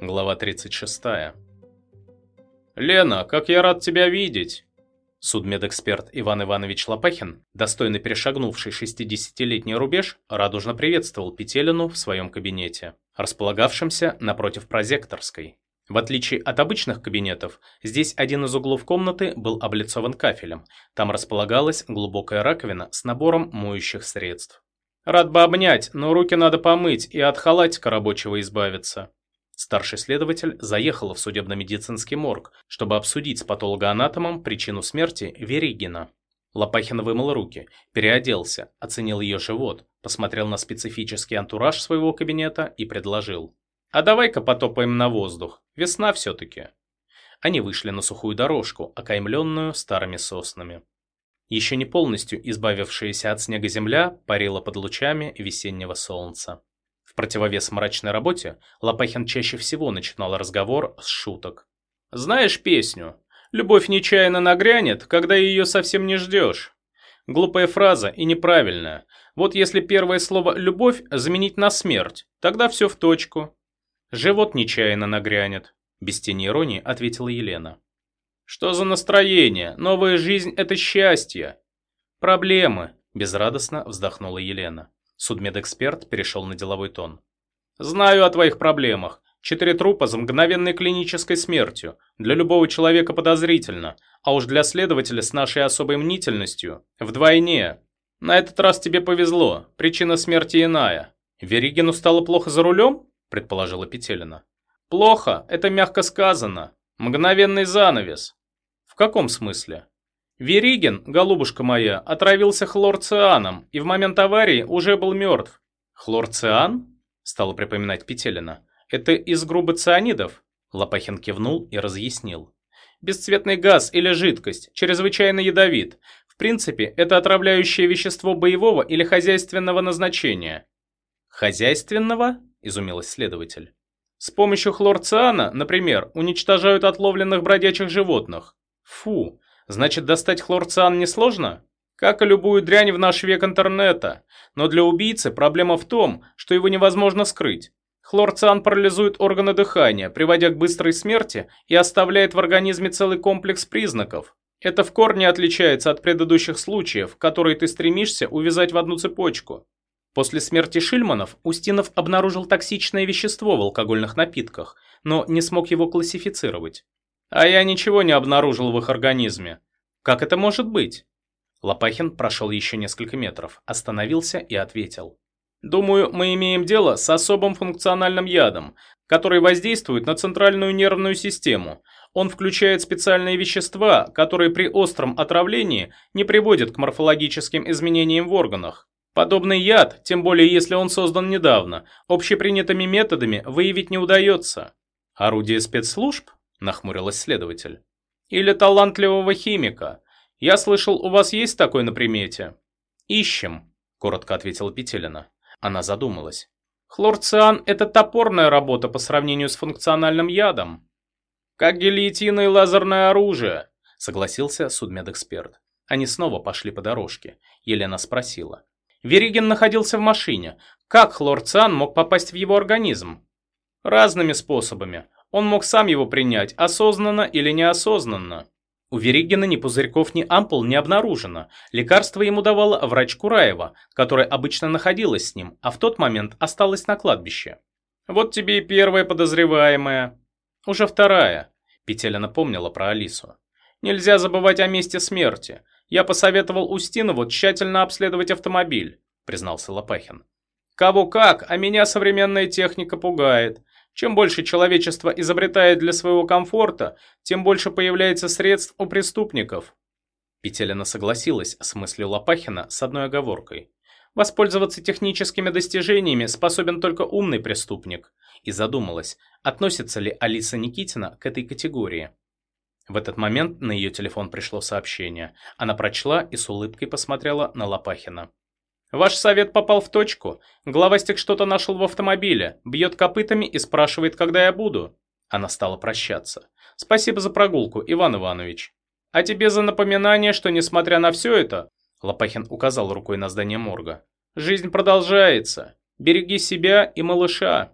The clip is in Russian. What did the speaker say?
Глава 36. «Лена, как я рад тебя видеть!» Судмедэксперт Иван Иванович Лопахин, достойно перешагнувший 60-летний рубеж, радужно приветствовал Петелину в своем кабинете, располагавшемся напротив прозекторской. В отличие от обычных кабинетов, здесь один из углов комнаты был облицован кафелем, там располагалась глубокая раковина с набором моющих средств. «Рад бы обнять, но руки надо помыть и от халатика рабочего избавиться», Старший следователь заехал в судебно-медицинский морг, чтобы обсудить с патологоанатомом причину смерти Веригина. Лопахин вымыл руки, переоделся, оценил ее живот, посмотрел на специфический антураж своего кабинета и предложил. «А давай-ка потопаем на воздух, весна все-таки». Они вышли на сухую дорожку, окаймленную старыми соснами. Еще не полностью избавившаяся от снега земля парила под лучами весеннего солнца противовес мрачной работе, Лопахин чаще всего начинал разговор с шуток. «Знаешь песню? Любовь нечаянно нагрянет, когда ее совсем не ждешь». Глупая фраза и неправильная. Вот если первое слово «любовь» заменить на «смерть», тогда все в точку. «Живот нечаянно нагрянет», – без тени иронии ответила Елена. «Что за настроение? Новая жизнь – это счастье». «Проблемы», – безрадостно вздохнула Елена. Судмедэксперт перешел на деловой тон. «Знаю о твоих проблемах. Четыре трупа за мгновенной клинической смертью. Для любого человека подозрительно, а уж для следователя с нашей особой мнительностью вдвойне. На этот раз тебе повезло, причина смерти иная. Веригину стало плохо за рулем?» – предположила Петелина. «Плохо, это мягко сказано. Мгновенный занавес». «В каком смысле?» Веригин, голубушка моя, отравился хлорцианом и в момент аварии уже был мертв. Хлорциан? Стала припоминать Петелина. Это из группы цианидов? Лопахин кивнул и разъяснил. Бесцветный газ или жидкость, чрезвычайно ядовит. В принципе, это отравляющее вещество боевого или хозяйственного назначения. Хозяйственного? Изумилась следователь. С помощью хлорциана, например, уничтожают отловленных бродячих животных. Фу, Значит, достать хлорциан несложно? Как и любую дрянь в наш век интернета. Но для убийцы проблема в том, что его невозможно скрыть. Хлорциан парализует органы дыхания, приводя к быстрой смерти и оставляет в организме целый комплекс признаков. Это в корне отличается от предыдущих случаев, которые ты стремишься увязать в одну цепочку. После смерти Шильманов Устинов обнаружил токсичное вещество в алкогольных напитках, но не смог его классифицировать. А я ничего не обнаружил в их организме. Как это может быть? Лопахин прошел еще несколько метров, остановился и ответил. Думаю, мы имеем дело с особым функциональным ядом, который воздействует на центральную нервную систему. Он включает специальные вещества, которые при остром отравлении не приводят к морфологическим изменениям в органах. Подобный яд, тем более если он создан недавно, общепринятыми методами выявить не удается. Орудие спецслужб? Нахмурилась следователь. Или талантливого химика. Я слышал, у вас есть такой на примете? Ищем, коротко ответила Петелина. Она задумалась. Хлорциан – это топорная работа по сравнению с функциональным ядом. Как гильотина и лазерное оружие, согласился судмедэксперт. Они снова пошли по дорожке. Елена спросила. Веригин находился в машине. Как хлорциан мог попасть в его организм? Разными способами. Он мог сам его принять, осознанно или неосознанно. У Веригина ни пузырьков, ни ампул не обнаружено. Лекарство ему давала врач Кураева, которая обычно находилась с ним, а в тот момент осталась на кладбище. Вот тебе и первая подозреваемая. Уже вторая. Петеля напомнила про Алису. Нельзя забывать о месте смерти. Я посоветовал Устинову тщательно обследовать автомобиль, признался Лопахин. Кого как, а меня современная техника пугает. Чем больше человечество изобретает для своего комфорта, тем больше появляется средств у преступников. Петелина согласилась с мыслью Лопахина с одной оговоркой. Воспользоваться техническими достижениями способен только умный преступник. И задумалась, относится ли Алиса Никитина к этой категории. В этот момент на ее телефон пришло сообщение. Она прочла и с улыбкой посмотрела на Лопахина. Ваш совет попал в точку. Главастик что-то нашел в автомобиле, бьет копытами и спрашивает, когда я буду. Она стала прощаться. Спасибо за прогулку, Иван Иванович. А тебе за напоминание, что несмотря на все это, Лопахин указал рукой на здание морга, жизнь продолжается. Береги себя и малыша.